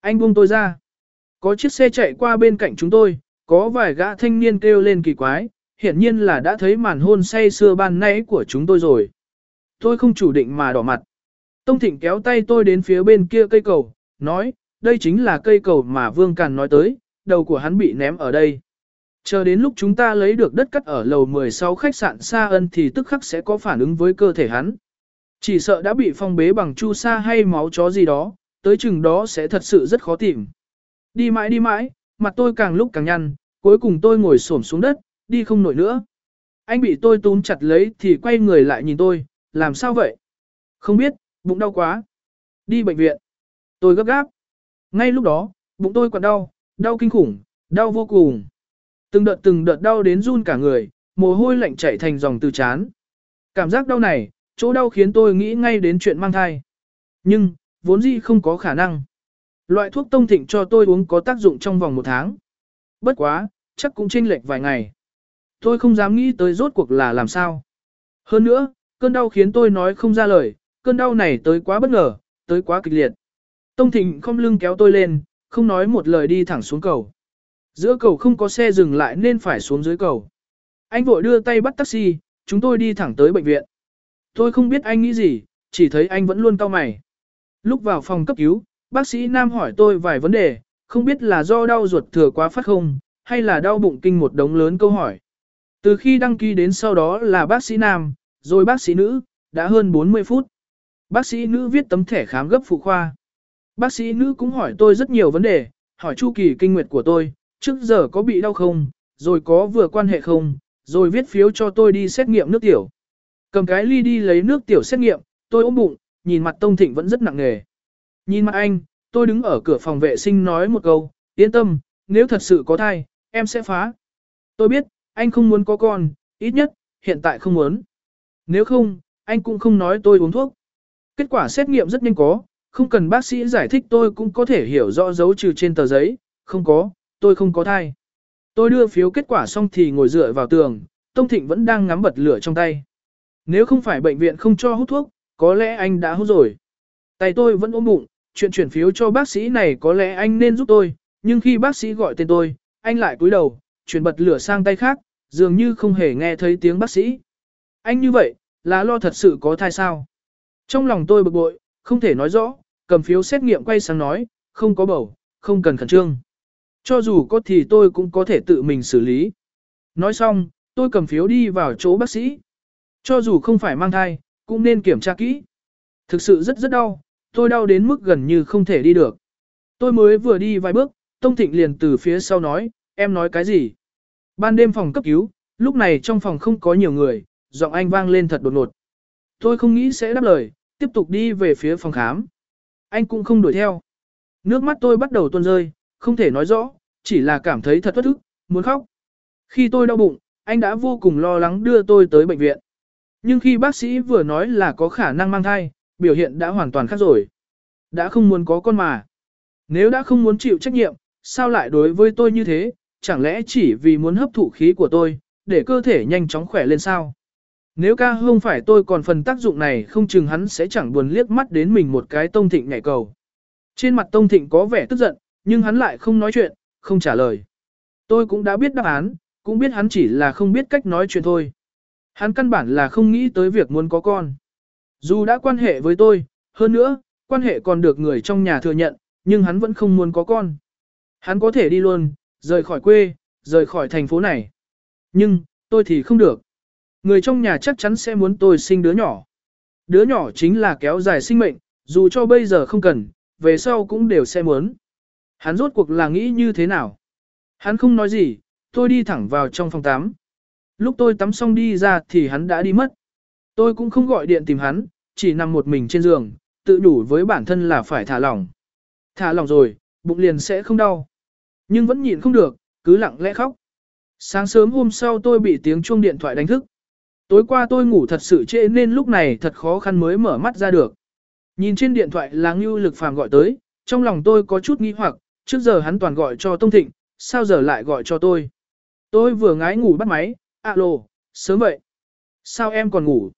Anh buông tôi ra. Có chiếc xe chạy qua bên cạnh chúng tôi, có vài gã thanh niên kêu lên kỳ quái, hiển nhiên là đã thấy màn hôn say xưa ban nãy của chúng tôi rồi. Tôi không chủ định mà đỏ mặt. Tông Thịnh kéo tay tôi đến phía bên kia cây cầu, nói, đây chính là cây cầu mà Vương Càn nói tới, đầu của hắn bị ném ở đây. Chờ đến lúc chúng ta lấy được đất cắt ở lầu 16 khách sạn Sa Ân thì tức khắc sẽ có phản ứng với cơ thể hắn. Chỉ sợ đã bị phong bế bằng chu sa hay máu chó gì đó, tới chừng đó sẽ thật sự rất khó tìm. Đi mãi đi mãi, mặt tôi càng lúc càng nhăn, cuối cùng tôi ngồi xổm xuống đất, đi không nổi nữa. Anh bị tôi túm chặt lấy thì quay người lại nhìn tôi, làm sao vậy? Không biết, bụng đau quá. Đi bệnh viện. Tôi gấp gáp. Ngay lúc đó, bụng tôi còn đau, đau kinh khủng, đau vô cùng. Từng đợt từng đợt đau đến run cả người, mồ hôi lạnh chảy thành dòng từ chán. Cảm giác đau này, chỗ đau khiến tôi nghĩ ngay đến chuyện mang thai. Nhưng, vốn dĩ không có khả năng. Loại thuốc tông thịnh cho tôi uống có tác dụng trong vòng một tháng. Bất quá, chắc cũng chênh lệch vài ngày. Tôi không dám nghĩ tới rốt cuộc là làm sao. Hơn nữa, cơn đau khiến tôi nói không ra lời, cơn đau này tới quá bất ngờ, tới quá kịch liệt. Tông Thịnh không lưng kéo tôi lên, không nói một lời đi thẳng xuống cầu. Giữa cầu không có xe dừng lại nên phải xuống dưới cầu. Anh vội đưa tay bắt taxi, chúng tôi đi thẳng tới bệnh viện. Tôi không biết anh nghĩ gì, chỉ thấy anh vẫn luôn cau mày. Lúc vào phòng cấp cứu, bác sĩ Nam hỏi tôi vài vấn đề, không biết là do đau ruột thừa quá phát không, hay là đau bụng kinh một đống lớn câu hỏi. Từ khi đăng ký đến sau đó là bác sĩ Nam, rồi bác sĩ nữ, đã hơn 40 phút. Bác sĩ nữ viết tấm thẻ khám gấp phụ khoa. Bác sĩ nữ cũng hỏi tôi rất nhiều vấn đề, hỏi chu kỳ kinh nguyệt của tôi, trước giờ có bị đau không, rồi có vừa quan hệ không, rồi viết phiếu cho tôi đi xét nghiệm nước tiểu. Cầm cái ly đi lấy nước tiểu xét nghiệm, tôi ôm bụng, nhìn mặt Tông Thịnh vẫn rất nặng nề. Nhìn mặt anh, tôi đứng ở cửa phòng vệ sinh nói một câu, yên tâm, nếu thật sự có thai, em sẽ phá. Tôi biết, anh không muốn có con, ít nhất, hiện tại không muốn. Nếu không, anh cũng không nói tôi uống thuốc. Kết quả xét nghiệm rất nhanh có, không cần bác sĩ giải thích tôi cũng có thể hiểu rõ dấu trừ trên tờ giấy, không có, tôi không có thai. Tôi đưa phiếu kết quả xong thì ngồi dựa vào tường, Tông Thịnh vẫn đang ngắm bật lửa trong tay. Nếu không phải bệnh viện không cho hút thuốc, có lẽ anh đã hút rồi. Tay tôi vẫn ôm bụng, chuyện chuyển phiếu cho bác sĩ này có lẽ anh nên giúp tôi, nhưng khi bác sĩ gọi tên tôi, anh lại cúi đầu, chuyển bật lửa sang tay khác, dường như không hề nghe thấy tiếng bác sĩ. Anh như vậy, là lo thật sự có thai sao? Trong lòng tôi bực bội, không thể nói rõ, cầm phiếu xét nghiệm quay sang nói, không có bầu, không cần khẩn trương. Cho dù có thì tôi cũng có thể tự mình xử lý. Nói xong, tôi cầm phiếu đi vào chỗ bác sĩ. Cho dù không phải mang thai, cũng nên kiểm tra kỹ. Thực sự rất rất đau, tôi đau đến mức gần như không thể đi được. Tôi mới vừa đi vài bước, Tông Thịnh liền từ phía sau nói, em nói cái gì? Ban đêm phòng cấp cứu, lúc này trong phòng không có nhiều người, giọng anh vang lên thật đột ngột. Tôi không nghĩ sẽ đáp lời, tiếp tục đi về phía phòng khám. Anh cũng không đuổi theo. Nước mắt tôi bắt đầu tuôn rơi, không thể nói rõ, chỉ là cảm thấy thật thất thức, muốn khóc. Khi tôi đau bụng, anh đã vô cùng lo lắng đưa tôi tới bệnh viện. Nhưng khi bác sĩ vừa nói là có khả năng mang thai, biểu hiện đã hoàn toàn khác rồi. Đã không muốn có con mà. Nếu đã không muốn chịu trách nhiệm, sao lại đối với tôi như thế, chẳng lẽ chỉ vì muốn hấp thụ khí của tôi, để cơ thể nhanh chóng khỏe lên sao? Nếu ca không phải tôi còn phần tác dụng này không chừng hắn sẽ chẳng buồn liếc mắt đến mình một cái tông thịnh nhảy cầu. Trên mặt tông thịnh có vẻ tức giận, nhưng hắn lại không nói chuyện, không trả lời. Tôi cũng đã biết đáp án, cũng biết hắn chỉ là không biết cách nói chuyện thôi. Hắn căn bản là không nghĩ tới việc muốn có con. Dù đã quan hệ với tôi, hơn nữa, quan hệ còn được người trong nhà thừa nhận, nhưng hắn vẫn không muốn có con. Hắn có thể đi luôn, rời khỏi quê, rời khỏi thành phố này. Nhưng, tôi thì không được. Người trong nhà chắc chắn sẽ muốn tôi sinh đứa nhỏ. Đứa nhỏ chính là kéo dài sinh mệnh, dù cho bây giờ không cần, về sau cũng đều sẽ muốn. Hắn rốt cuộc là nghĩ như thế nào? Hắn không nói gì, tôi đi thẳng vào trong phòng tắm. Lúc tôi tắm xong đi ra thì hắn đã đi mất. Tôi cũng không gọi điện tìm hắn, chỉ nằm một mình trên giường, tự đủ với bản thân là phải thả lỏng. Thả lỏng rồi, bụng liền sẽ không đau. Nhưng vẫn nhịn không được, cứ lặng lẽ khóc. Sáng sớm hôm sau tôi bị tiếng chuông điện thoại đánh thức. Tối qua tôi ngủ thật sự trễ nên lúc này thật khó khăn mới mở mắt ra được. Nhìn trên điện thoại là Ngưu Lực Phàm gọi tới, trong lòng tôi có chút nghi hoặc, trước giờ hắn toàn gọi cho Tông Thịnh, sao giờ lại gọi cho tôi. Tôi vừa ngái ngủ bắt máy, alo, sớm vậy. Sao em còn ngủ?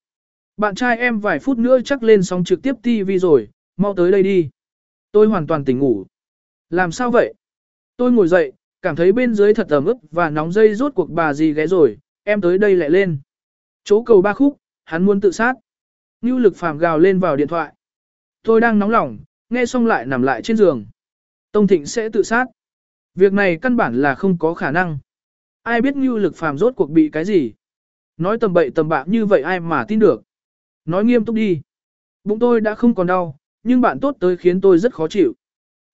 Bạn trai em vài phút nữa chắc lên sóng trực tiếp TV rồi, mau tới đây đi. Tôi hoàn toàn tỉnh ngủ. Làm sao vậy? Tôi ngồi dậy, cảm thấy bên dưới thật ẩm ướt và nóng dây rốt cuộc bà gì ghé rồi, em tới đây lại lên. Chỗ cầu ba khúc, hắn muốn tự sát. Ngưu lực phàm gào lên vào điện thoại. Tôi đang nóng lòng, nghe xong lại nằm lại trên giường. Tông Thịnh sẽ tự sát. Việc này căn bản là không có khả năng. Ai biết Ngưu lực phàm rốt cuộc bị cái gì? Nói tầm bậy tầm bạ như vậy ai mà tin được? Nói nghiêm túc đi. Bụng tôi đã không còn đau, nhưng bạn tốt tới khiến tôi rất khó chịu.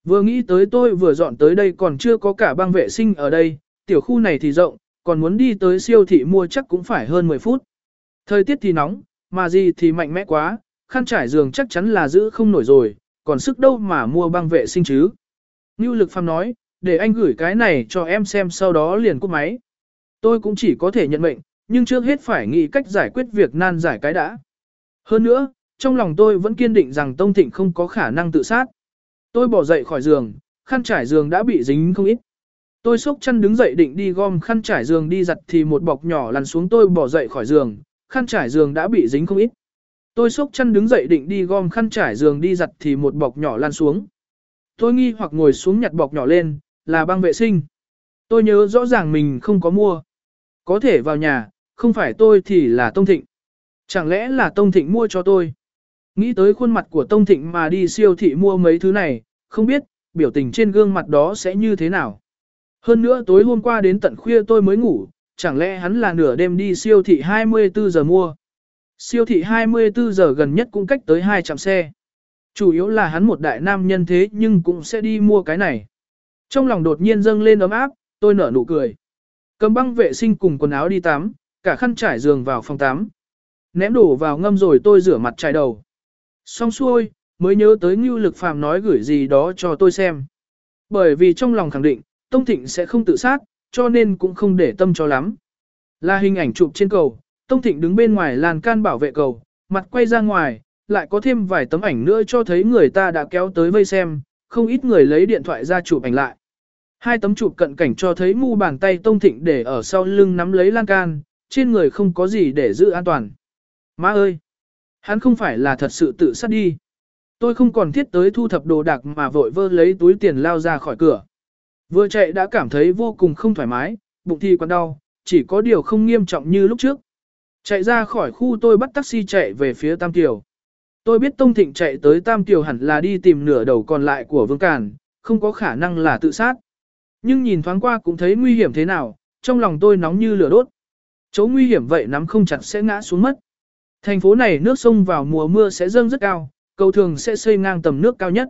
Vừa nghĩ tới tôi vừa dọn tới đây còn chưa có cả băng vệ sinh ở đây, tiểu khu này thì rộng, còn muốn đi tới siêu thị mua chắc cũng phải hơn 10 phút. Thời tiết thì nóng, mà gì thì mạnh mẽ quá, khăn trải giường chắc chắn là giữ không nổi rồi, còn sức đâu mà mua băng vệ sinh chứ. Ngưu lực phàm nói, để anh gửi cái này cho em xem sau đó liền cúp máy. Tôi cũng chỉ có thể nhận mệnh, nhưng trước hết phải nghĩ cách giải quyết việc nan giải cái đã. Hơn nữa, trong lòng tôi vẫn kiên định rằng Tông Thịnh không có khả năng tự sát. Tôi bỏ dậy khỏi giường, khăn trải giường đã bị dính không ít. Tôi sốc chân đứng dậy định đi gom khăn trải giường đi giặt thì một bọc nhỏ lăn xuống tôi bỏ dậy khỏi giường, khăn trải giường đã bị dính không ít. Tôi sốc chân đứng dậy định đi gom khăn trải giường đi giặt thì một bọc nhỏ lăn xuống. Tôi nghi hoặc ngồi xuống nhặt bọc nhỏ lên, là băng vệ sinh. Tôi nhớ rõ ràng mình không có mua. Có thể vào nhà, không phải tôi thì là Tông Thịnh. Chẳng lẽ là Tông Thịnh mua cho tôi? Nghĩ tới khuôn mặt của Tông Thịnh mà đi siêu thị mua mấy thứ này, không biết, biểu tình trên gương mặt đó sẽ như thế nào. Hơn nữa tối hôm qua đến tận khuya tôi mới ngủ, chẳng lẽ hắn là nửa đêm đi siêu thị 24 giờ mua. Siêu thị 24 giờ gần nhất cũng cách tới 200 xe. Chủ yếu là hắn một đại nam nhân thế nhưng cũng sẽ đi mua cái này. Trong lòng đột nhiên dâng lên ấm áp, tôi nở nụ cười. Cầm băng vệ sinh cùng quần áo đi tắm, cả khăn trải giường vào phòng tắm. Ném đổ vào ngâm rồi tôi rửa mặt trải đầu. Xong xuôi, mới nhớ tới Ngưu Lực Phàm nói gửi gì đó cho tôi xem. Bởi vì trong lòng khẳng định, Tông Thịnh sẽ không tự sát, cho nên cũng không để tâm cho lắm. Là hình ảnh chụp trên cầu, Tông Thịnh đứng bên ngoài làn can bảo vệ cầu, mặt quay ra ngoài, lại có thêm vài tấm ảnh nữa cho thấy người ta đã kéo tới vây xem, không ít người lấy điện thoại ra chụp ảnh lại. Hai tấm chụp cận cảnh cho thấy mu bàn tay Tông Thịnh để ở sau lưng nắm lấy lan can, trên người không có gì để giữ an toàn. Má ơi! Hắn không phải là thật sự tự sát đi. Tôi không còn thiết tới thu thập đồ đạc mà vội vơ lấy túi tiền lao ra khỏi cửa. Vừa chạy đã cảm thấy vô cùng không thoải mái, bụng thì còn đau, chỉ có điều không nghiêm trọng như lúc trước. Chạy ra khỏi khu tôi bắt taxi chạy về phía Tam Kiều. Tôi biết Tông Thịnh chạy tới Tam Kiều hẳn là đi tìm nửa đầu còn lại của Vương Càn, không có khả năng là tự sát. Nhưng nhìn thoáng qua cũng thấy nguy hiểm thế nào, trong lòng tôi nóng như lửa đốt. Chỗ nguy hiểm vậy nắm không chặt sẽ ngã xuống mất. Thành phố này nước sông vào mùa mưa sẽ dâng rất cao, cầu thường sẽ xây ngang tầm nước cao nhất.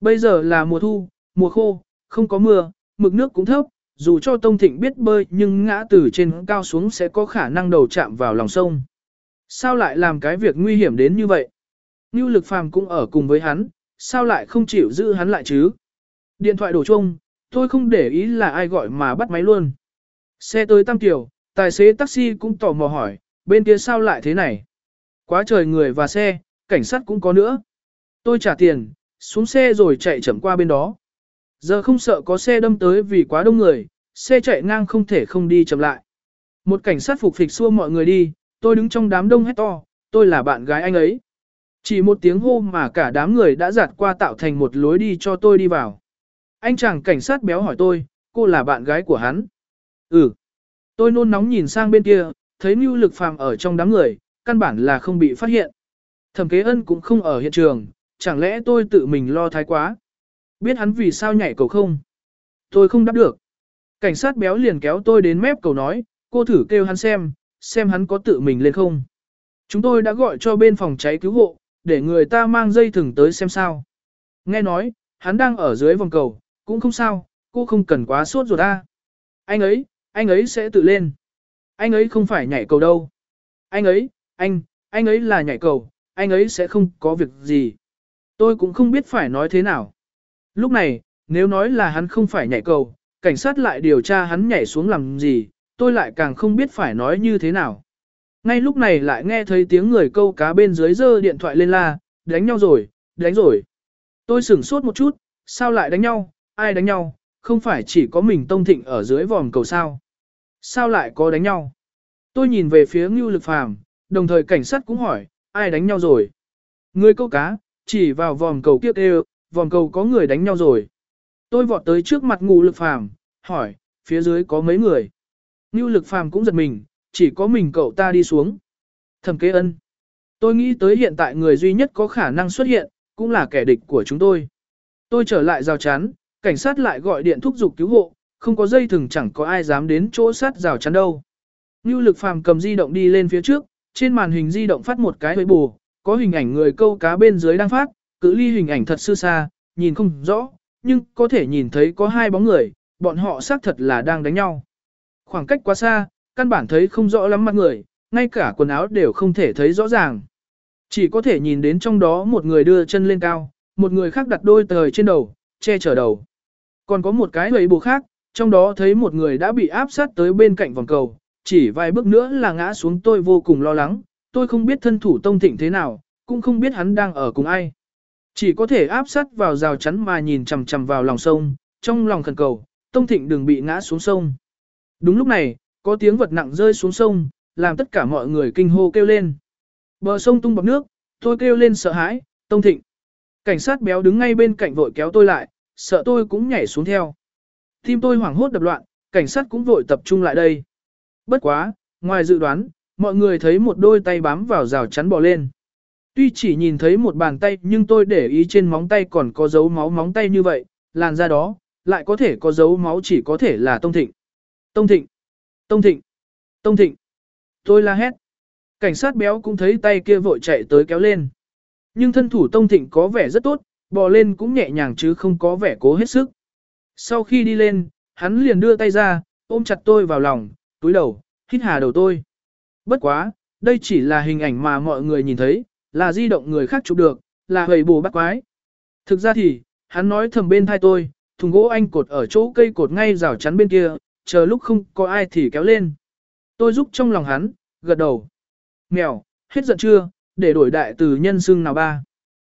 Bây giờ là mùa thu, mùa khô, không có mưa, mực nước cũng thấp, dù cho Tông Thịnh biết bơi nhưng ngã từ trên cao xuống sẽ có khả năng đầu chạm vào lòng sông. Sao lại làm cái việc nguy hiểm đến như vậy? Như lực phàm cũng ở cùng với hắn, sao lại không chịu giữ hắn lại chứ? Điện thoại đổ chung, tôi không để ý là ai gọi mà bắt máy luôn. Xe tới Tam Kiều, tài xế taxi cũng tò mò hỏi, bên kia sao lại thế này? Quá trời người và xe, cảnh sát cũng có nữa. Tôi trả tiền, xuống xe rồi chạy chậm qua bên đó. Giờ không sợ có xe đâm tới vì quá đông người, xe chạy ngang không thể không đi chậm lại. Một cảnh sát phục phịch xua mọi người đi, tôi đứng trong đám đông hét to, tôi là bạn gái anh ấy. Chỉ một tiếng hô mà cả đám người đã giạt qua tạo thành một lối đi cho tôi đi vào. Anh chàng cảnh sát béo hỏi tôi, cô là bạn gái của hắn. Ừ. Tôi nôn nóng nhìn sang bên kia, thấy Nưu lực phàm ở trong đám người, căn bản là không bị phát hiện. Thẩm kế ân cũng không ở hiện trường, chẳng lẽ tôi tự mình lo thái quá. Biết hắn vì sao nhảy cầu không? Tôi không đáp được. Cảnh sát béo liền kéo tôi đến mép cầu nói, cô thử kêu hắn xem, xem hắn có tự mình lên không. Chúng tôi đã gọi cho bên phòng cháy cứu hộ, để người ta mang dây thừng tới xem sao. Nghe nói, hắn đang ở dưới vòng cầu, cũng không sao, cô không cần quá sốt ruột ta. Anh ấy, anh ấy sẽ tự lên. Anh ấy không phải nhảy cầu đâu. Anh ấy, anh, anh ấy là nhảy cầu, anh ấy sẽ không có việc gì. Tôi cũng không biết phải nói thế nào. Lúc này, nếu nói là hắn không phải nhảy cầu, cảnh sát lại điều tra hắn nhảy xuống làm gì, tôi lại càng không biết phải nói như thế nào. Ngay lúc này lại nghe thấy tiếng người câu cá bên dưới giơ điện thoại lên la, đánh nhau rồi, đánh rồi. Tôi sửng sốt một chút, sao lại đánh nhau, ai đánh nhau, không phải chỉ có mình Tông Thịnh ở dưới vòm cầu sao. Sao lại có đánh nhau? Tôi nhìn về phía Ngưu Lực Phàm, đồng thời cảnh sát cũng hỏi, ai đánh nhau rồi? Người câu cá, chỉ vào vòm cầu kia kêu, vòm cầu có người đánh nhau rồi. Tôi vọt tới trước mặt Ngưu lực phàm, hỏi, phía dưới có mấy người. Ngưu lực phàm cũng giật mình, chỉ có mình cậu ta đi xuống. Thẩm kế ân. Tôi nghĩ tới hiện tại người duy nhất có khả năng xuất hiện, cũng là kẻ địch của chúng tôi. Tôi trở lại rào chắn, cảnh sát lại gọi điện thúc giục cứu hộ, không có dây thừng chẳng có ai dám đến chỗ sát rào chắn đâu. Như lực phàm cầm di động đi lên phía trước, trên màn hình di động phát một cái hơi bù, có hình ảnh người câu cá bên dưới đang phát, cự ly hình ảnh thật sư xa, nhìn không rõ, nhưng có thể nhìn thấy có hai bóng người, bọn họ xác thật là đang đánh nhau. Khoảng cách quá xa, căn bản thấy không rõ lắm mặt người, ngay cả quần áo đều không thể thấy rõ ràng. Chỉ có thể nhìn đến trong đó một người đưa chân lên cao, một người khác đặt đôi tời trên đầu, che chở đầu. Còn có một cái hầy bù khác, trong đó thấy một người đã bị áp sát tới bên cạnh vòng cầu, chỉ vài bước nữa là ngã xuống tôi vô cùng lo lắng, tôi không biết thân thủ tông thịnh thế nào, cũng không biết hắn đang ở cùng ai. Chỉ có thể áp sát vào rào chắn mà nhìn chằm chằm vào lòng sông, trong lòng khẩn cầu, tông thịnh đừng bị ngã xuống sông. Đúng lúc này, có tiếng vật nặng rơi xuống sông, làm tất cả mọi người kinh hô kêu lên. Bờ sông tung bọc nước, tôi kêu lên sợ hãi, tông thịnh. Cảnh sát béo đứng ngay bên cạnh vội kéo tôi lại, sợ tôi cũng nhảy xuống theo. Tim tôi hoảng hốt đập loạn, cảnh sát cũng vội tập trung lại đây. Bất quá, ngoài dự đoán, mọi người thấy một đôi tay bám vào rào chắn bò lên. Tuy chỉ nhìn thấy một bàn tay nhưng tôi để ý trên móng tay còn có dấu máu móng tay như vậy, làn da đó, lại có thể có dấu máu chỉ có thể là Tông Thịnh. Tông Thịnh! Tông Thịnh! Tông Thịnh! Tôi la hét. Cảnh sát béo cũng thấy tay kia vội chạy tới kéo lên. Nhưng thân thủ Tông Thịnh có vẻ rất tốt, bò lên cũng nhẹ nhàng chứ không có vẻ cố hết sức. Sau khi đi lên, hắn liền đưa tay ra, ôm chặt tôi vào lòng, túi đầu, hít hà đầu tôi. Bất quá, đây chỉ là hình ảnh mà mọi người nhìn thấy, là di động người khác chụp được, là hầy bù bắt quái. Thực ra thì, hắn nói thầm bên thai tôi, thùng gỗ anh cột ở chỗ cây cột ngay rào chắn bên kia, chờ lúc không có ai thì kéo lên. Tôi giúp trong lòng hắn, gật đầu. Mèo, hết giận chưa, để đổi đại từ nhân xưng nào ba.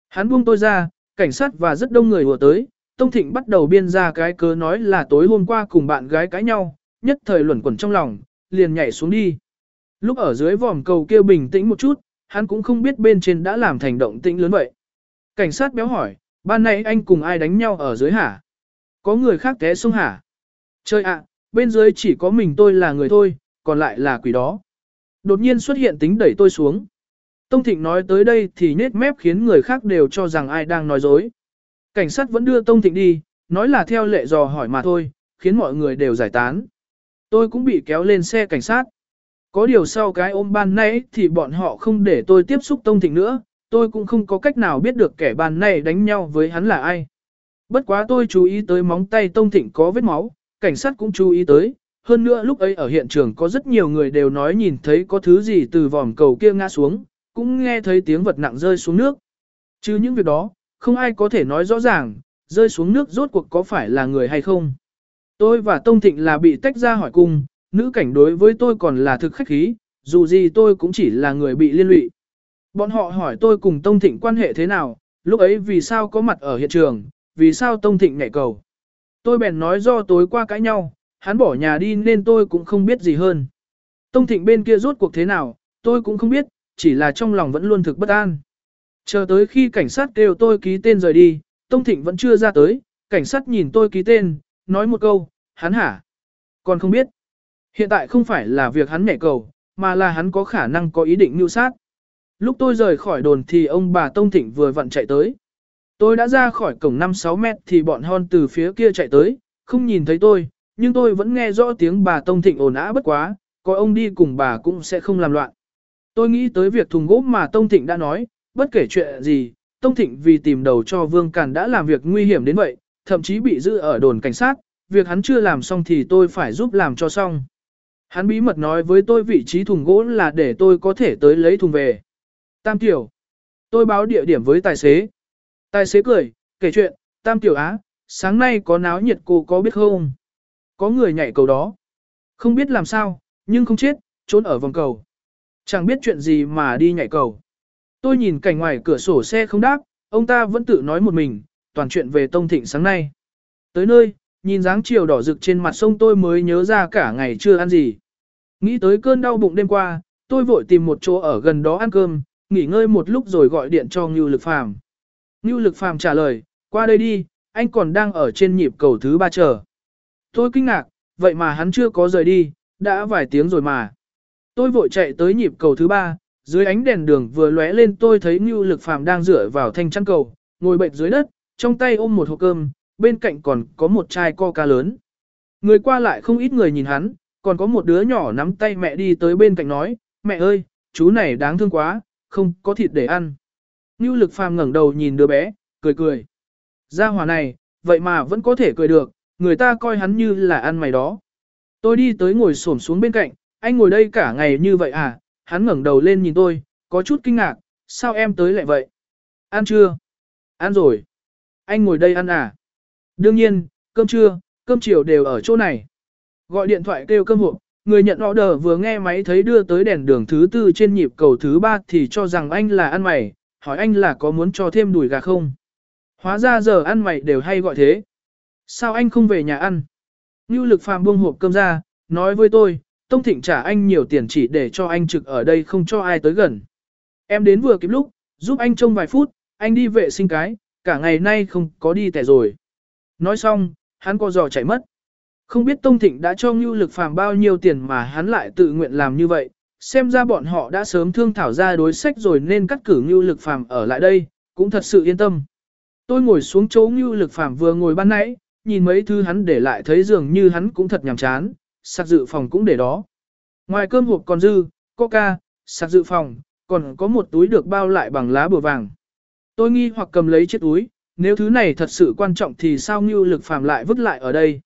Hắn buông tôi ra, cảnh sát và rất đông người vừa tới, Tông Thịnh bắt đầu biên ra cái cớ nói là tối hôm qua cùng bạn gái cãi nhau, nhất thời luẩn quẩn trong lòng, liền nhảy xuống đi. Lúc ở dưới vòm cầu kia bình tĩnh một chút, hắn cũng không biết bên trên đã làm thành động tĩnh lớn vậy. Cảnh sát béo hỏi, ban nãy anh cùng ai đánh nhau ở dưới hả? Có người khác té xuống hả? Chơi ạ, bên dưới chỉ có mình tôi là người thôi, còn lại là quỷ đó. Đột nhiên xuất hiện tính đẩy tôi xuống. Tông Thịnh nói tới đây thì nết mép khiến người khác đều cho rằng ai đang nói dối. Cảnh sát vẫn đưa Tông Thịnh đi, nói là theo lệ dò hỏi mà thôi, khiến mọi người đều giải tán. Tôi cũng bị kéo lên xe cảnh sát. Có điều sau cái ôm ban nãy thì bọn họ không để tôi tiếp xúc Tông Thịnh nữa, tôi cũng không có cách nào biết được kẻ ban này đánh nhau với hắn là ai. Bất quá tôi chú ý tới móng tay Tông Thịnh có vết máu, cảnh sát cũng chú ý tới. Hơn nữa lúc ấy ở hiện trường có rất nhiều người đều nói nhìn thấy có thứ gì từ vòm cầu kia ngã xuống, cũng nghe thấy tiếng vật nặng rơi xuống nước. Chứ những việc đó, không ai có thể nói rõ ràng, rơi xuống nước rốt cuộc có phải là người hay không. Tôi và Tông Thịnh là bị tách ra hỏi cùng. nữ cảnh đối với tôi còn là thực khách khí, dù gì tôi cũng chỉ là người bị liên lụy. Bọn họ hỏi tôi cùng Tông Thịnh quan hệ thế nào, lúc ấy vì sao có mặt ở hiện trường, vì sao Tông Thịnh nhảy cầu. Tôi bèn nói do tối qua cãi nhau, hắn bỏ nhà đi nên tôi cũng không biết gì hơn. Tông Thịnh bên kia rốt cuộc thế nào, tôi cũng không biết, chỉ là trong lòng vẫn luôn thực bất an. Chờ tới khi cảnh sát kêu tôi ký tên rời đi, Tông Thịnh vẫn chưa ra tới, cảnh sát nhìn tôi ký tên, nói một câu, hắn hả? Còn không biết. Hiện tại không phải là việc hắn nhảy cầu, mà là hắn có khả năng có ý định mưu sát. Lúc tôi rời khỏi đồn thì ông bà Tông Thịnh vừa vặn chạy tới. Tôi đã ra khỏi cổng 5-6 mét thì bọn hon từ phía kia chạy tới, không nhìn thấy tôi, nhưng tôi vẫn nghe rõ tiếng bà Tông Thịnh ồn ã bất quá, có ông đi cùng bà cũng sẽ không làm loạn. Tôi nghĩ tới việc thùng gỗ mà Tông Thịnh đã nói, bất kể chuyện gì, Tông Thịnh vì tìm đầu cho Vương Càn đã làm việc nguy hiểm đến vậy, thậm chí bị giữ ở đồn cảnh sát, việc hắn chưa làm xong thì tôi phải giúp làm cho xong. Hắn bí mật nói với tôi vị trí thùng gỗ là để tôi có thể tới lấy thùng về. Tam Tiểu. Tôi báo địa điểm với tài xế. Tài xế cười, kể chuyện, Tam Tiểu Á, sáng nay có náo nhiệt cô có biết không? Có người nhảy cầu đó. Không biết làm sao, nhưng không chết, trốn ở vòng cầu. Chẳng biết chuyện gì mà đi nhảy cầu. Tôi nhìn cảnh ngoài cửa sổ xe không đáp, ông ta vẫn tự nói một mình, toàn chuyện về Tông Thịnh sáng nay. Tới nơi, nhìn dáng chiều đỏ rực trên mặt sông tôi mới nhớ ra cả ngày chưa ăn gì. Nghĩ tới cơn đau bụng đêm qua, tôi vội tìm một chỗ ở gần đó ăn cơm, nghỉ ngơi một lúc rồi gọi điện cho Ngưu Lực Phàm. Ngưu Lực Phàm trả lời, qua đây đi, anh còn đang ở trên nhịp cầu thứ ba chờ. Tôi kinh ngạc, vậy mà hắn chưa có rời đi, đã vài tiếng rồi mà. Tôi vội chạy tới nhịp cầu thứ ba, dưới ánh đèn đường vừa lóe lên tôi thấy Ngưu Lực Phàm đang dựa vào thanh chăn cầu, ngồi bệnh dưới đất, trong tay ôm một hộp cơm, bên cạnh còn có một chai coca lớn. Người qua lại không ít người nhìn hắn, còn có một đứa nhỏ nắm tay mẹ đi tới bên cạnh nói, mẹ ơi, chú này đáng thương quá, không có thịt để ăn. Ngưu Lực Phàm ngẩng đầu nhìn đứa bé, cười cười. Gia hỏa này, vậy mà vẫn có thể cười được, người ta coi hắn như là ăn mày đó. Tôi đi tới ngồi xổm xuống bên cạnh, anh ngồi đây cả ngày như vậy à, hắn ngẩng đầu lên nhìn tôi, có chút kinh ngạc, sao em tới lại vậy? Ăn chưa? Ăn rồi. Anh ngồi đây ăn à? Đương nhiên, cơm trưa, cơm chiều đều ở chỗ này. Gọi điện thoại kêu cơm hộp, người nhận order vừa nghe máy thấy đưa tới đèn đường thứ tư trên nhịp cầu thứ ba thì cho rằng anh là ăn mày, hỏi anh là có muốn cho thêm đùi gà không? Hóa ra giờ ăn mày đều hay gọi thế. Sao anh không về nhà ăn? Như lực phàm buông hộp cơm ra, nói với tôi, Tông Thịnh trả anh nhiều tiền chỉ để cho anh trực ở đây không cho ai tới gần. Em đến vừa kịp lúc, giúp anh trông vài phút, anh đi vệ sinh cái, cả ngày nay không có đi tẻ rồi. Nói xong, hắn co giò chạy mất. Không biết Tông Thịnh đã cho Ngưu Lực Phàm bao nhiêu tiền mà hắn lại tự nguyện làm như vậy, xem ra bọn họ đã sớm thương thảo ra đối sách rồi nên cắt cử Ngưu Lực Phàm ở lại đây, cũng thật sự yên tâm. Tôi ngồi xuống chỗ Ngưu Lực Phàm vừa ngồi ban nãy, nhìn mấy thứ hắn để lại thấy dường như hắn cũng thật nhàm chán, sạc dự phòng cũng để đó. Ngoài cơm hộp còn dư, coca, sạc dự phòng, còn có một túi được bao lại bằng lá bùa vàng. Tôi nghi hoặc cầm lấy chiếc túi, nếu thứ này thật sự quan trọng thì sao Ngưu Lực Phàm lại vứt lại ở đây.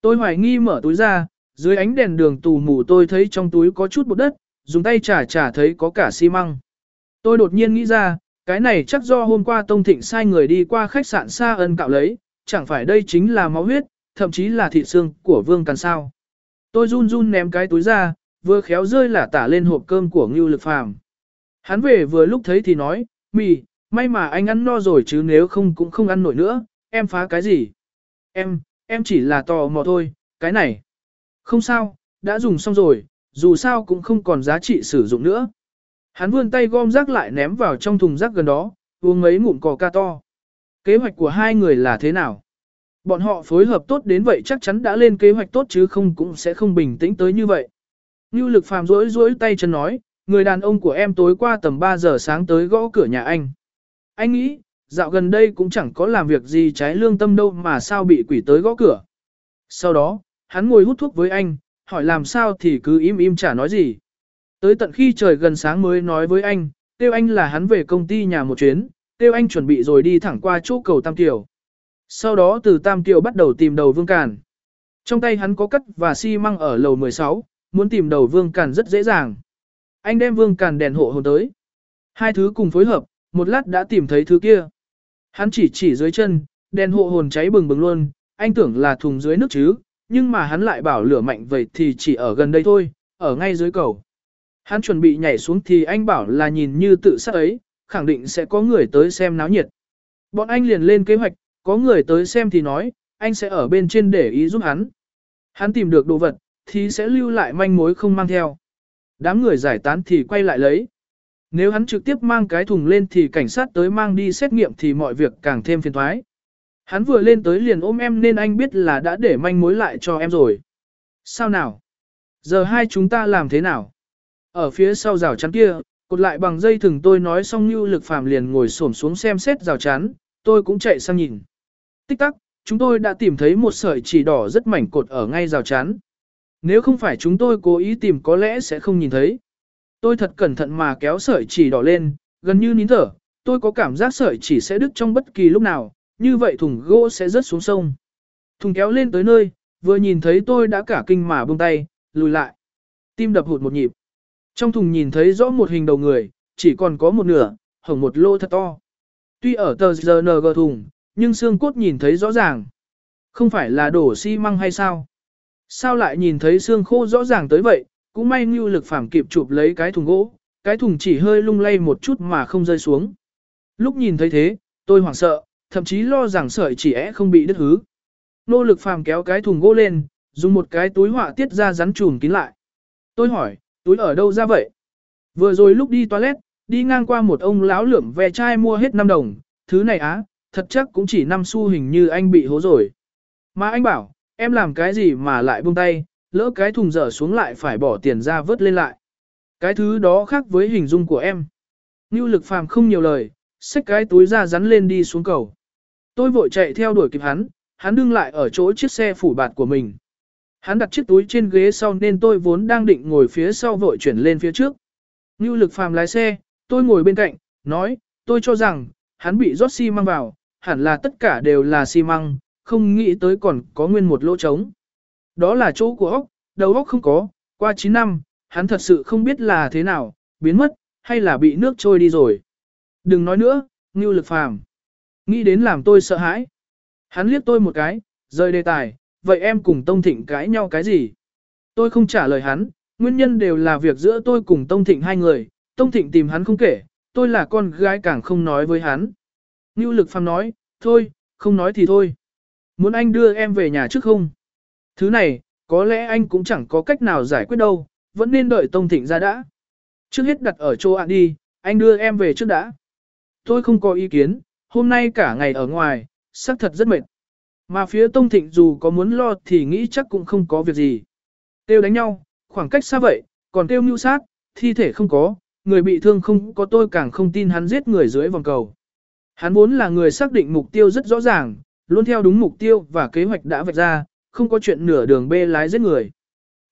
Tôi hoài nghi mở túi ra, dưới ánh đèn đường tù mù tôi thấy trong túi có chút bột đất, dùng tay chả chả thấy có cả xi măng. Tôi đột nhiên nghĩ ra, cái này chắc do hôm qua Tông Thịnh sai người đi qua khách sạn xa ân cạo lấy, chẳng phải đây chính là máu huyết, thậm chí là thịt xương của Vương Càn sao. Tôi run run ném cái túi ra, vừa khéo rơi là tả lên hộp cơm của Ngưu Lực Phàm. Hắn về vừa lúc thấy thì nói, mì, may mà anh ăn no rồi chứ nếu không cũng không ăn nổi nữa, em phá cái gì? Em, em chỉ là tò mò thôi, cái này. Không sao, đã dùng xong rồi, dù sao cũng không còn giá trị sử dụng nữa. Hắn vươn tay gom rác lại ném vào trong thùng rác gần đó, uống mấy ngụm cò ca to. Kế hoạch của hai người là thế nào? Bọn họ phối hợp tốt đến vậy chắc chắn đã lên kế hoạch tốt chứ không cũng sẽ không bình tĩnh tới như vậy. Như lực phàm rỗi rỗi tay chân nói, người đàn ông của em tối qua tầm 3 giờ sáng tới gõ cửa nhà anh. Anh nghĩ, dạo gần đây cũng chẳng có làm việc gì trái lương tâm đâu mà sao bị quỷ tới gõ cửa. Sau đó, hắn ngồi hút thuốc với anh, hỏi làm sao thì cứ im im chả nói gì. Tới tận khi trời gần sáng mới nói với anh, kêu anh là hắn về công ty nhà một chuyến, kêu anh chuẩn bị rồi đi thẳng qua chỗ cầu Tam Kiều. Sau đó từ Tam Kiều bắt đầu tìm đầu Vương Càn. Trong tay hắn có cắt và xi măng ở lầu 16, muốn tìm đầu Vương Càn rất dễ dàng. Anh đem Vương Càn đèn hộ hồn tới. Hai thứ cùng phối hợp, một lát đã tìm thấy thứ kia. Hắn chỉ chỉ dưới chân, đèn hộ hồn cháy bừng bừng luôn, anh tưởng là thùng dưới nước chứ, nhưng mà hắn lại bảo lửa mạnh vậy thì chỉ ở gần đây thôi, ở ngay dưới cầu. Hắn chuẩn bị nhảy xuống thì anh bảo là nhìn như tự sát ấy, khẳng định sẽ có người tới xem náo nhiệt. Bọn anh liền lên kế hoạch, có người tới xem thì nói, anh sẽ ở bên trên để ý giúp hắn. Hắn tìm được đồ vật, thì sẽ lưu lại manh mối không mang theo. Đám người giải tán thì quay lại lấy. Nếu hắn trực tiếp mang cái thùng lên thì cảnh sát tới mang đi xét nghiệm thì mọi việc càng thêm phiền thoái. Hắn vừa lên tới liền ôm em nên anh biết là đã để manh mối lại cho em rồi. Sao nào? Giờ hai chúng ta làm thế nào? Ở phía sau rào chắn kia, cột lại bằng dây thừng tôi nói xong như lực phàm liền ngồi xổm xuống xem xét rào chắn, tôi cũng chạy sang nhìn. Tích tắc, chúng tôi đã tìm thấy một sợi chỉ đỏ rất mảnh cột ở ngay rào chắn. Nếu không phải chúng tôi cố ý tìm có lẽ sẽ không nhìn thấy. Tôi thật cẩn thận mà kéo sợi chỉ đỏ lên, gần như nín thở, tôi có cảm giác sợi chỉ sẽ đứt trong bất kỳ lúc nào, như vậy thùng gỗ sẽ rớt xuống sông. Thùng kéo lên tới nơi, vừa nhìn thấy tôi đã cả kinh mà buông tay, lùi lại. Tim đập hụt một nhịp. Trong thùng nhìn thấy rõ một hình đầu người, chỉ còn có một nửa, hồng một lô thật to. Tuy ở tờ GNG thùng, nhưng xương cốt nhìn thấy rõ ràng. Không phải là đổ xi măng hay sao? Sao lại nhìn thấy xương khô rõ ràng tới vậy, cũng may Ngưu Lực Phàm kịp chụp lấy cái thùng gỗ, cái thùng chỉ hơi lung lay một chút mà không rơi xuống. Lúc nhìn thấy thế, tôi hoảng sợ, thậm chí lo rằng sợi chỉ é không bị đứt hứ. Nô Lực Phàm kéo cái thùng gỗ lên, dùng một cái túi họa tiết ra rắn chùm kín lại. Tôi hỏi, túi ở đâu ra vậy? Vừa rồi lúc đi toilet, đi ngang qua một ông lão lượm ve chai mua hết 5 đồng, thứ này á, thật chắc cũng chỉ năm xu hình như anh bị hố rồi. Mà anh bảo, em làm cái gì mà lại buông tay, lỡ cái thùng dở xuống lại phải bỏ tiền ra vớt lên lại. Cái thứ đó khác với hình dung của em. Như lực phàm không nhiều lời, xách cái túi ra rắn lên đi xuống cầu. Tôi vội chạy theo đuổi kịp hắn, hắn đứng lại ở chỗ chiếc xe phủ bạt của mình. Hắn đặt chiếc túi trên ghế sau nên tôi vốn đang định ngồi phía sau vội chuyển lên phía trước. Như lực phàm lái xe, tôi ngồi bên cạnh, nói, tôi cho rằng, hắn bị rót xi măng vào, hẳn là tất cả đều là xi măng, không nghĩ tới còn có nguyên một lỗ trống. Đó là chỗ của ốc, đầu óc không có, qua 9 năm, hắn thật sự không biết là thế nào, biến mất, hay là bị nước trôi đi rồi. Đừng nói nữa, Ngưu lực phàm. Nghĩ đến làm tôi sợ hãi. Hắn liếc tôi một cái, rời đề tài, vậy em cùng Tông Thịnh cãi nhau cái gì? Tôi không trả lời hắn, nguyên nhân đều là việc giữa tôi cùng Tông Thịnh hai người, Tông Thịnh tìm hắn không kể, tôi là con gái càng không nói với hắn. Ngưu lực phàm nói, thôi, không nói thì thôi. Muốn anh đưa em về nhà trước không? Thứ này, có lẽ anh cũng chẳng có cách nào giải quyết đâu, vẫn nên đợi Tông Thịnh ra đã. Trước hết đặt ở chỗ ăn đi, anh đưa em về trước đã. Tôi không có ý kiến, hôm nay cả ngày ở ngoài, xác thật rất mệt. Mà phía Tông Thịnh dù có muốn lo thì nghĩ chắc cũng không có việc gì. Tiêu đánh nhau, khoảng cách xa vậy, còn tiêu mưu sát, thi thể không có, người bị thương không có tôi càng không tin hắn giết người dưới vòng cầu. Hắn vốn là người xác định mục tiêu rất rõ ràng, luôn theo đúng mục tiêu và kế hoạch đã vạch ra, không có chuyện nửa đường bê lái giết người.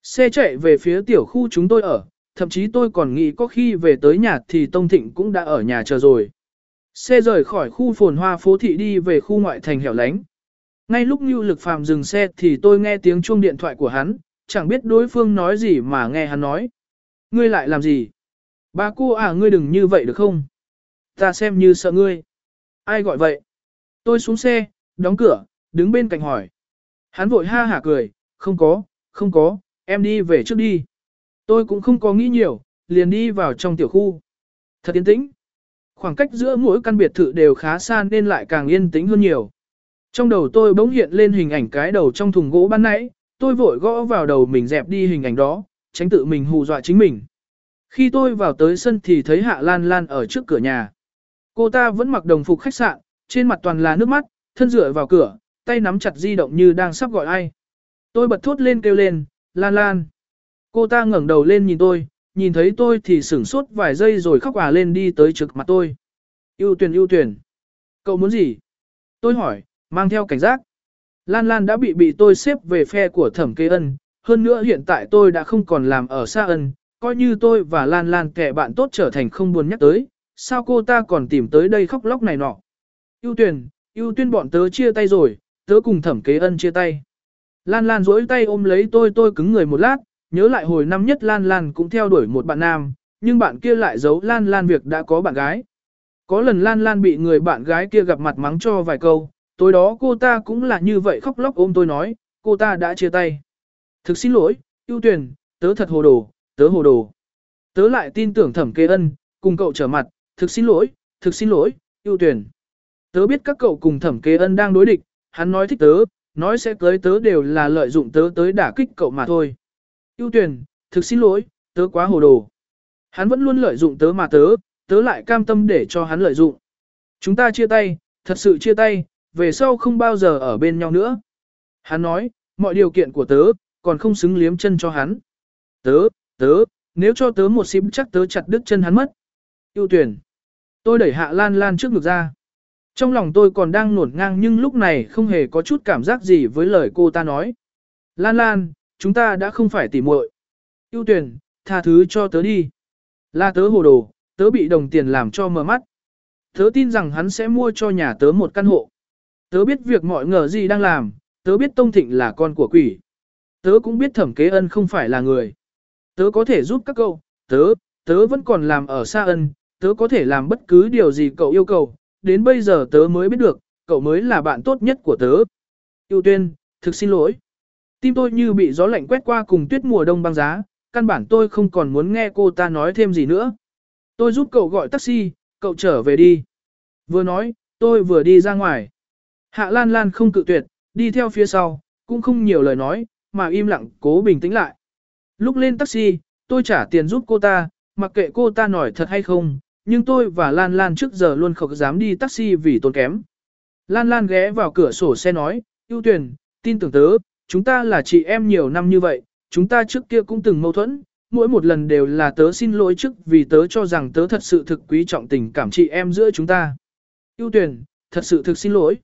Xe chạy về phía tiểu khu chúng tôi ở, thậm chí tôi còn nghĩ có khi về tới nhà thì Tông Thịnh cũng đã ở nhà chờ rồi. Xe rời khỏi khu phồn hoa phố thị đi về khu ngoại thành hẻo lánh. Ngay lúc Nưu Lực Phàm dừng xe thì tôi nghe tiếng chuông điện thoại của hắn, chẳng biết đối phương nói gì mà nghe hắn nói. Ngươi lại làm gì? Ba cô à ngươi đừng như vậy được không? Ta xem như sợ ngươi. Ai gọi vậy? Tôi xuống xe, đóng cửa, đứng bên cạnh hỏi. Hắn vội ha hả cười, không có, không có, em đi về trước đi. Tôi cũng không có nghĩ nhiều, liền đi vào trong tiểu khu. Thật yên tĩnh. Khoảng cách giữa mỗi căn biệt thự đều khá xa nên lại càng yên tĩnh hơn nhiều. Trong đầu tôi bỗng hiện lên hình ảnh cái đầu trong thùng gỗ ban nãy, tôi vội gõ vào đầu mình dẹp đi hình ảnh đó, tránh tự mình hù dọa chính mình. Khi tôi vào tới sân thì thấy Hạ Lan Lan ở trước cửa nhà. Cô ta vẫn mặc đồng phục khách sạn, trên mặt toàn là nước mắt, thân dựa vào cửa, tay nắm chặt di động như đang sắp gọi ai. Tôi bật thốt lên kêu lên, Lan Lan. Cô ta ngẩng đầu lên nhìn tôi, nhìn thấy tôi thì sửng sốt vài giây rồi khóc òa lên đi tới trực mặt tôi. Yêu tuyển yêu tuyển. Cậu muốn gì? Tôi hỏi, mang theo cảnh giác. Lan Lan đã bị bị tôi xếp về phe của thẩm kê ân, hơn nữa hiện tại tôi đã không còn làm ở xa ân, coi như tôi và Lan Lan kẻ bạn tốt trở thành không buồn nhắc tới, sao cô ta còn tìm tới đây khóc lóc này nọ. Yêu tuyển, yêu tuyên bọn tớ chia tay rồi, tớ cùng thẩm kế ân chia tay. Lan Lan duỗi tay ôm lấy tôi tôi cứng người một lát, nhớ lại hồi năm nhất Lan Lan cũng theo đuổi một bạn nam, nhưng bạn kia lại giấu Lan Lan việc đã có bạn gái. Có lần Lan Lan bị người bạn gái kia gặp mặt mắng cho vài câu, tối đó cô ta cũng là như vậy khóc lóc ôm tôi nói, cô ta đã chia tay. Thực xin lỗi, ưu tuyển, tớ thật hồ đồ, tớ hồ đồ. Tớ lại tin tưởng thẩm kê ân, cùng cậu trở mặt, thực xin lỗi, thực xin lỗi, ưu tuyển. Tớ biết các cậu cùng thẩm kê ân đang đối địch, hắn nói thích tớ, nói sẽ cưới tớ đều là lợi dụng tớ tới đả kích cậu mà thôi. Ưu tuyển, thực xin lỗi, tớ quá hồ đồ. Hắn vẫn luôn lợi dụng tớ mà tớ, tớ lại cam tâm để cho hắn lợi dụng. Chúng ta chia tay, thật sự chia tay, về sau không bao giờ ở bên nhau nữa. Hắn nói, mọi điều kiện của tớ, còn không xứng liếm chân cho hắn. Tớ, tớ, nếu cho tớ một xím chắc tớ chặt đứt chân hắn mất. Yêu tuyển. Tôi đẩy hạ lan lan trước ngực ra. Trong lòng tôi còn đang nổn ngang nhưng lúc này không hề có chút cảm giác gì với lời cô ta nói. Lan Lan, chúng ta đã không phải tỉ muội. Yêu tuyển, tha thứ cho tớ đi. Là tớ hồ đồ, tớ bị đồng tiền làm cho mờ mắt. Tớ tin rằng hắn sẽ mua cho nhà tớ một căn hộ. Tớ biết việc mọi ngờ gì đang làm, tớ biết Tông Thịnh là con của quỷ. Tớ cũng biết thẩm kế ân không phải là người. Tớ có thể giúp các cậu, tớ, tớ vẫn còn làm ở xa ân, tớ có thể làm bất cứ điều gì cậu yêu cầu, đến bây giờ tớ mới biết được, cậu mới là bạn tốt nhất của tớ. Yêu tuyên, thực xin lỗi. Tim tôi như bị gió lạnh quét qua cùng tuyết mùa đông băng giá, căn bản tôi không còn muốn nghe cô ta nói thêm gì nữa. Tôi giúp cậu gọi taxi, cậu trở về đi. Vừa nói, tôi vừa đi ra ngoài. Hạ Lan Lan không cự tuyệt, đi theo phía sau, cũng không nhiều lời nói, mà im lặng cố bình tĩnh lại. Lúc lên taxi, tôi trả tiền giúp cô ta, mặc kệ cô ta nói thật hay không, nhưng tôi và Lan Lan trước giờ luôn không dám đi taxi vì tốn kém. Lan Lan ghé vào cửa sổ xe nói, ưu tuyển, tin tưởng tớ, chúng ta là chị em nhiều năm như vậy, chúng ta trước kia cũng từng mâu thuẫn, mỗi một lần đều là tớ xin lỗi trước vì tớ cho rằng tớ thật sự thực quý trọng tình cảm chị em giữa chúng ta. Ưu tuyển, thật sự thực xin lỗi.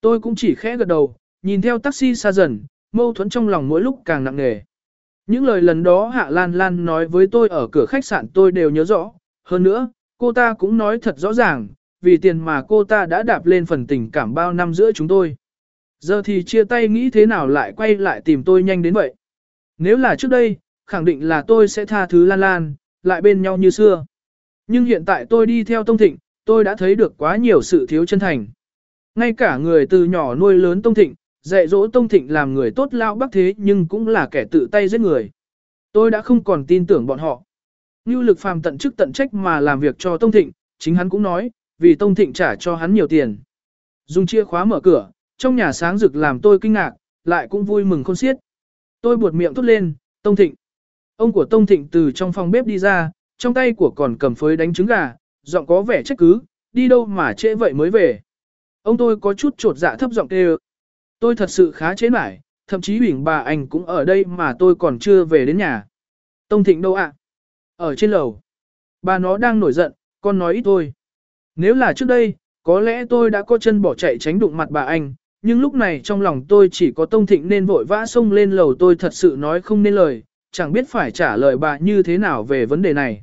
Tôi cũng chỉ khẽ gật đầu, nhìn theo taxi xa dần, mâu thuẫn trong lòng mỗi lúc càng nặng nề. Những lời lần đó Hạ Lan Lan nói với tôi ở cửa khách sạn tôi đều nhớ rõ. Hơn nữa, cô ta cũng nói thật rõ ràng, vì tiền mà cô ta đã đạp lên phần tình cảm bao năm giữa chúng tôi. Giờ thì chia tay nghĩ thế nào lại quay lại tìm tôi nhanh đến vậy. Nếu là trước đây, khẳng định là tôi sẽ tha thứ Lan Lan, lại bên nhau như xưa. Nhưng hiện tại tôi đi theo Tông Thịnh, tôi đã thấy được quá nhiều sự thiếu chân thành. Ngay cả người từ nhỏ nuôi lớn Tông Thịnh, dạy dỗ Tông Thịnh làm người tốt lao bắc thế nhưng cũng là kẻ tự tay giết người. Tôi đã không còn tin tưởng bọn họ. Như lực phàm tận chức tận trách mà làm việc cho Tông Thịnh, chính hắn cũng nói, vì Tông Thịnh trả cho hắn nhiều tiền. Dùng chìa khóa mở cửa, trong nhà sáng rực làm tôi kinh ngạc, lại cũng vui mừng khôn xiết. Tôi buột miệng thốt lên, Tông Thịnh. Ông của Tông Thịnh từ trong phòng bếp đi ra, trong tay của còn cầm phới đánh trứng gà, giọng có vẻ trách cứ, đi đâu mà trễ vậy mới về. Ông tôi có chút trột dạ thấp giọng kêu. Tôi thật sự khá chế mải, thậm chí huyển bà anh cũng ở đây mà tôi còn chưa về đến nhà. Tông Thịnh đâu ạ? Ở trên lầu. Bà nó đang nổi giận, con nói ít thôi. Nếu là trước đây, có lẽ tôi đã có chân bỏ chạy tránh đụng mặt bà anh, nhưng lúc này trong lòng tôi chỉ có Tông Thịnh nên vội vã xông lên lầu tôi thật sự nói không nên lời, chẳng biết phải trả lời bà như thế nào về vấn đề này.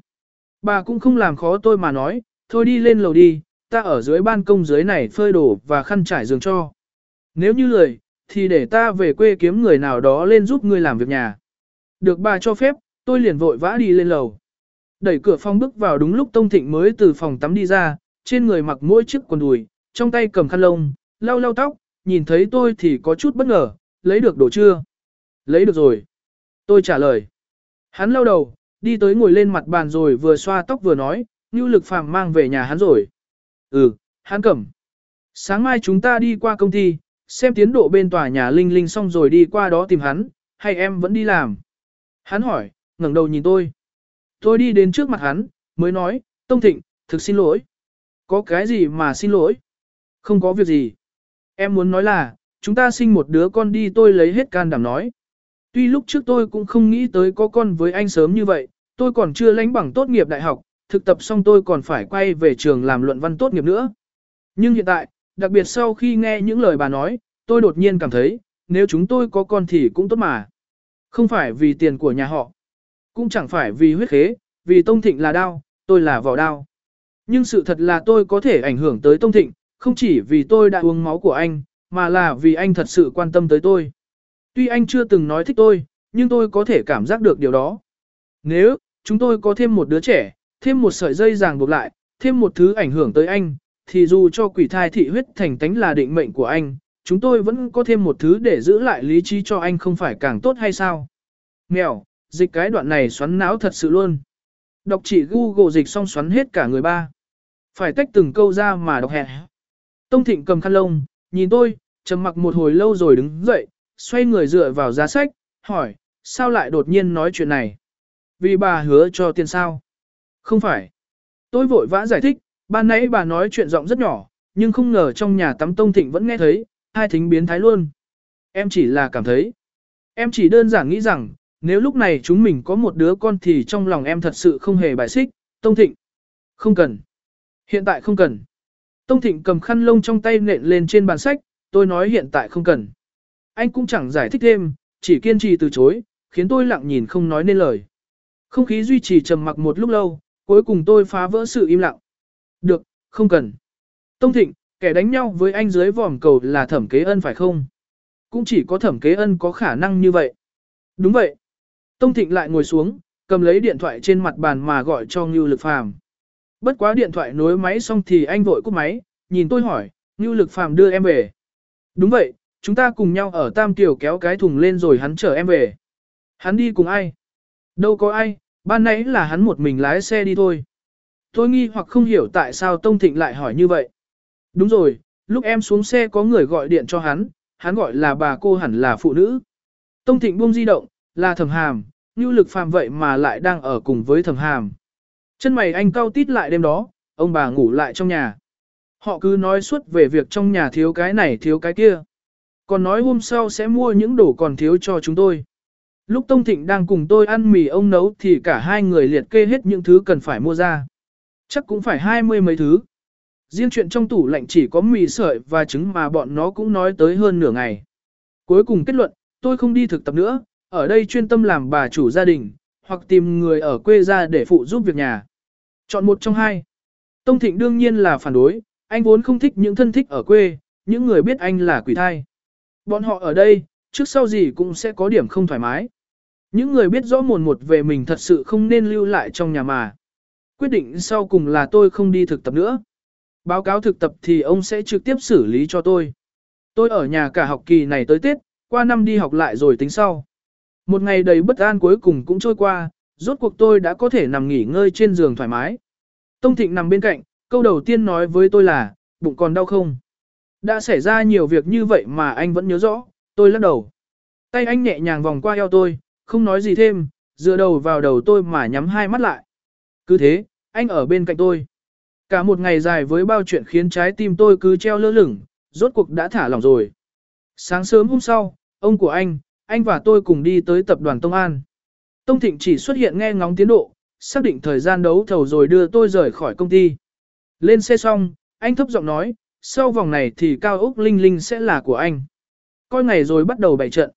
Bà cũng không làm khó tôi mà nói, thôi đi lên lầu đi, ta ở dưới ban công dưới này phơi đồ và khăn trải giường cho. Nếu như lời, thì để ta về quê kiếm người nào đó lên giúp ngươi làm việc nhà. Được bà cho phép, tôi liền vội vã đi lên lầu. Đẩy cửa phòng bước vào đúng lúc Tông Thịnh mới từ phòng tắm đi ra, trên người mặc mỗi chiếc quần đùi, trong tay cầm khăn lông, lau lau tóc, nhìn thấy tôi thì có chút bất ngờ, lấy được đồ chưa? Lấy được rồi. Tôi trả lời. Hắn lau đầu, đi tới ngồi lên mặt bàn rồi vừa xoa tóc vừa nói, như lực phàm mang về nhà hắn rồi. Ừ, hắn cầm. Sáng mai chúng ta đi qua công ty, xem tiến độ bên tòa nhà Linh Linh xong rồi đi qua đó tìm hắn, hay em vẫn đi làm? Hắn hỏi, ngẩng đầu nhìn tôi. Tôi đi đến trước mặt hắn, mới nói, Tông Thịnh, thực xin lỗi. Có cái gì mà xin lỗi? Không có việc gì. Em muốn nói là, chúng ta sinh một đứa con đi tôi lấy hết can đảm nói. Tuy lúc trước tôi cũng không nghĩ tới có con với anh sớm như vậy, tôi còn chưa lãnh bằng tốt nghiệp đại học, thực tập xong tôi còn phải quay về trường làm luận văn tốt nghiệp nữa. Nhưng hiện tại, đặc biệt sau khi nghe những lời bà nói, tôi đột nhiên cảm thấy, nếu chúng tôi có con thì cũng tốt mà. Không phải vì tiền của nhà họ, cũng chẳng phải vì huyết khế, vì Tông Thịnh là đau, tôi là vỏ đau. Nhưng sự thật là tôi có thể ảnh hưởng tới Tông Thịnh, không chỉ vì tôi đã uống máu của anh, mà là vì anh thật sự quan tâm tới tôi. Tuy anh chưa từng nói thích tôi, nhưng tôi có thể cảm giác được điều đó. Nếu, chúng tôi có thêm một đứa trẻ, thêm một sợi dây ràng buộc lại, thêm một thứ ảnh hưởng tới anh, thì dù cho quỷ thai thị huyết thành tánh là định mệnh của anh, chúng tôi vẫn có thêm một thứ để giữ lại lý trí cho anh không phải càng tốt hay sao? Mèo, dịch cái đoạn này xoắn não thật sự luôn. Đọc chỉ Google dịch xong xoắn hết cả người ba. Phải tách từng câu ra mà đọc hẹn. Tông Thịnh cầm khăn lông, nhìn tôi, trầm mặc một hồi lâu rồi đứng dậy, xoay người dựa vào giá sách, hỏi, sao lại đột nhiên nói chuyện này? Vì bà hứa cho tiền sao? Không phải. Tôi vội vã giải thích, ban nãy bà nói chuyện giọng rất nhỏ, nhưng không ngờ trong nhà tắm Tông Thịnh vẫn nghe thấy, hai thính biến thái luôn. Em chỉ là cảm thấy. Em chỉ đơn giản nghĩ rằng, nếu lúc này chúng mình có một đứa con thì trong lòng em thật sự không hề bài xích, Tông Thịnh. Không cần. Hiện tại không cần. Tông Thịnh cầm khăn lông trong tay nện lên trên bàn sách, tôi nói hiện tại không cần. Anh cũng chẳng giải thích thêm, chỉ kiên trì từ chối, khiến tôi lặng nhìn không nói nên lời. Không khí duy trì trầm mặc một lúc lâu, cuối cùng tôi phá vỡ sự im lặng. Được, không cần. Tông Thịnh, kẻ đánh nhau với anh dưới vòm cầu là thẩm kế ân phải không? Cũng chỉ có thẩm kế ân có khả năng như vậy. Đúng vậy. Tông Thịnh lại ngồi xuống, cầm lấy điện thoại trên mặt bàn mà gọi cho Ngưu Lực Phàm. Bất quá điện thoại nối máy xong thì anh vội cúp máy, nhìn tôi hỏi, Ngưu Lực Phàm đưa em về. Đúng vậy, chúng ta cùng nhau ở Tam Kiều kéo cái thùng lên rồi hắn chở em về. Hắn đi cùng ai? Đâu có ai, ban nãy là hắn một mình lái xe đi thôi. Tôi nghi hoặc không hiểu tại sao Tông Thịnh lại hỏi như vậy. Đúng rồi, lúc em xuống xe có người gọi điện cho hắn, hắn gọi là bà cô hẳn là phụ nữ. Tông Thịnh buông di động, là thầm hàm, như lực phàm vậy mà lại đang ở cùng với thầm hàm. Chân mày anh cau tít lại đêm đó, ông bà ngủ lại trong nhà. Họ cứ nói suốt về việc trong nhà thiếu cái này thiếu cái kia. Còn nói hôm sau sẽ mua những đồ còn thiếu cho chúng tôi. Lúc Tông Thịnh đang cùng tôi ăn mì ông nấu thì cả hai người liệt kê hết những thứ cần phải mua ra. Chắc cũng phải hai mươi mấy thứ. Riêng chuyện trong tủ lạnh chỉ có mì sợi và trứng mà bọn nó cũng nói tới hơn nửa ngày. Cuối cùng kết luận, tôi không đi thực tập nữa, ở đây chuyên tâm làm bà chủ gia đình, hoặc tìm người ở quê ra để phụ giúp việc nhà. Chọn một trong hai. Tông Thịnh đương nhiên là phản đối, anh vốn không thích những thân thích ở quê, những người biết anh là quỷ thai. Bọn họ ở đây, trước sau gì cũng sẽ có điểm không thoải mái. Những người biết rõ mồn một về mình thật sự không nên lưu lại trong nhà mà. Quyết định sau cùng là tôi không đi thực tập nữa. Báo cáo thực tập thì ông sẽ trực tiếp xử lý cho tôi. Tôi ở nhà cả học kỳ này tới Tết, qua năm đi học lại rồi tính sau. Một ngày đầy bất an cuối cùng cũng trôi qua, rốt cuộc tôi đã có thể nằm nghỉ ngơi trên giường thoải mái. Tông Thịnh nằm bên cạnh, câu đầu tiên nói với tôi là, bụng còn đau không? Đã xảy ra nhiều việc như vậy mà anh vẫn nhớ rõ, tôi lắc đầu. Tay anh nhẹ nhàng vòng qua eo tôi, không nói gì thêm, dựa đầu vào đầu tôi mà nhắm hai mắt lại. Cứ thế, anh ở bên cạnh tôi. Cả một ngày dài với bao chuyện khiến trái tim tôi cứ treo lơ lửng, rốt cuộc đã thả lỏng rồi. Sáng sớm hôm sau, ông của anh, anh và tôi cùng đi tới tập đoàn Tông An. Tông Thịnh chỉ xuất hiện nghe ngóng tiến độ, xác định thời gian đấu thầu rồi đưa tôi rời khỏi công ty. Lên xe xong, anh thấp giọng nói, sau vòng này thì cao ốc linh linh sẽ là của anh. Coi ngày rồi bắt đầu bày trận.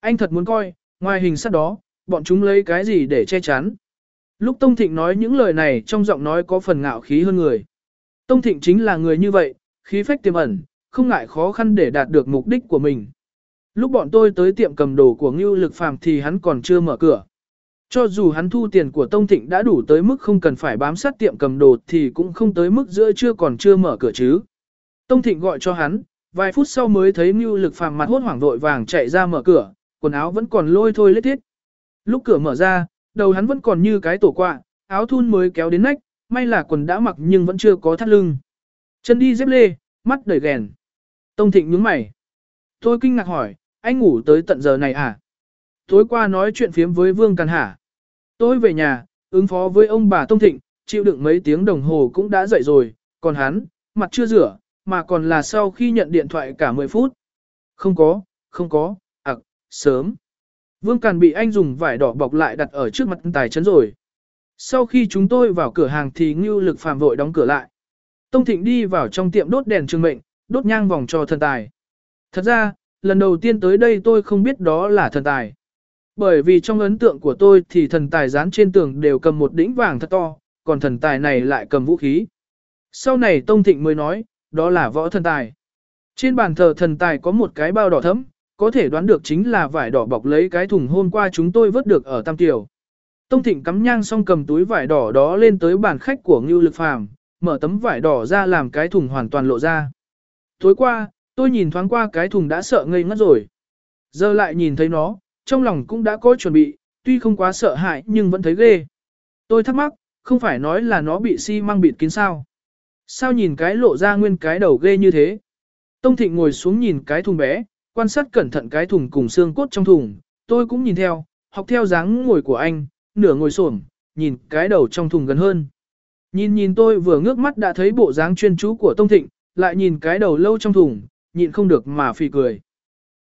Anh thật muốn coi, ngoài hình sắt đó, bọn chúng lấy cái gì để che chắn. Lúc Tông Thịnh nói những lời này trong giọng nói có phần ngạo khí hơn người. Tông Thịnh chính là người như vậy, khí phách tiềm ẩn, không ngại khó khăn để đạt được mục đích của mình. Lúc bọn tôi tới tiệm cầm đồ của Ngưu Lực Phàm thì hắn còn chưa mở cửa. Cho dù hắn thu tiền của Tông Thịnh đã đủ tới mức không cần phải bám sát tiệm cầm đồ thì cũng không tới mức giữa chưa còn chưa mở cửa chứ. Tông Thịnh gọi cho hắn, vài phút sau mới thấy Ngưu Lực Phàm mặt hốt hoảng vội vàng chạy ra mở cửa, quần áo vẫn còn lôi thôi lết thiết. Lúc cửa mở ra, đầu hắn vẫn còn như cái tổ quạ, áo thun mới kéo đến nách, may là quần đã mặc nhưng vẫn chưa có thắt lưng. Chân đi dép lê, mắt đầy ghèn. Tông Thịnh nhướng mày. Tôi kinh ngạc hỏi, anh ngủ tới tận giờ này à? Tối qua nói chuyện phiếm với Vương Càn Hả. Tôi về nhà, ứng phó với ông bà Tông Thịnh, chịu đựng mấy tiếng đồng hồ cũng đã dậy rồi, còn hắn, mặt chưa rửa, mà còn là sau khi nhận điện thoại cả 10 phút. Không có, không có, ặc, sớm. Vương Càn bị anh dùng vải đỏ bọc lại đặt ở trước mặt tài chấn rồi. Sau khi chúng tôi vào cửa hàng thì Ngưu Lực Phàm vội đóng cửa lại. Tông Thịnh đi vào trong tiệm đốt đèn trường mệnh, đốt nhang vòng cho thần tài. Thật ra, lần đầu tiên tới đây tôi không biết đó là thần tài. Bởi vì trong ấn tượng của tôi thì thần tài dán trên tường đều cầm một đỉnh vàng thật to, còn thần tài này lại cầm vũ khí. Sau này Tông Thịnh mới nói, đó là võ thần tài. Trên bàn thờ thần tài có một cái bao đỏ thấm, có thể đoán được chính là vải đỏ bọc lấy cái thùng hôm qua chúng tôi vớt được ở Tam Kiều. Tông Thịnh cắm nhang xong cầm túi vải đỏ đó lên tới bàn khách của Ngưu Lực Phàm, mở tấm vải đỏ ra làm cái thùng hoàn toàn lộ ra. Tối qua, tôi nhìn thoáng qua cái thùng đã sợ ngây ngất rồi. Giờ lại nhìn thấy nó, trong lòng cũng đã có chuẩn bị, tuy không quá sợ hãi nhưng vẫn thấy ghê. Tôi thắc mắc, không phải nói là nó bị xi si măng bịt kín sao? Sao nhìn cái lộ ra nguyên cái đầu ghê như thế? Tông Thịnh ngồi xuống nhìn cái thùng bé, quan sát cẩn thận cái thùng cùng xương cốt trong thùng, tôi cũng nhìn theo, học theo dáng ngồi của anh, nửa ngồi xổm, nhìn cái đầu trong thùng gần hơn. Nhìn nhìn tôi vừa ngước mắt đã thấy bộ dáng chuyên chú của Tông Thịnh, lại nhìn cái đầu lâu trong thùng, nhịn không được mà phì cười.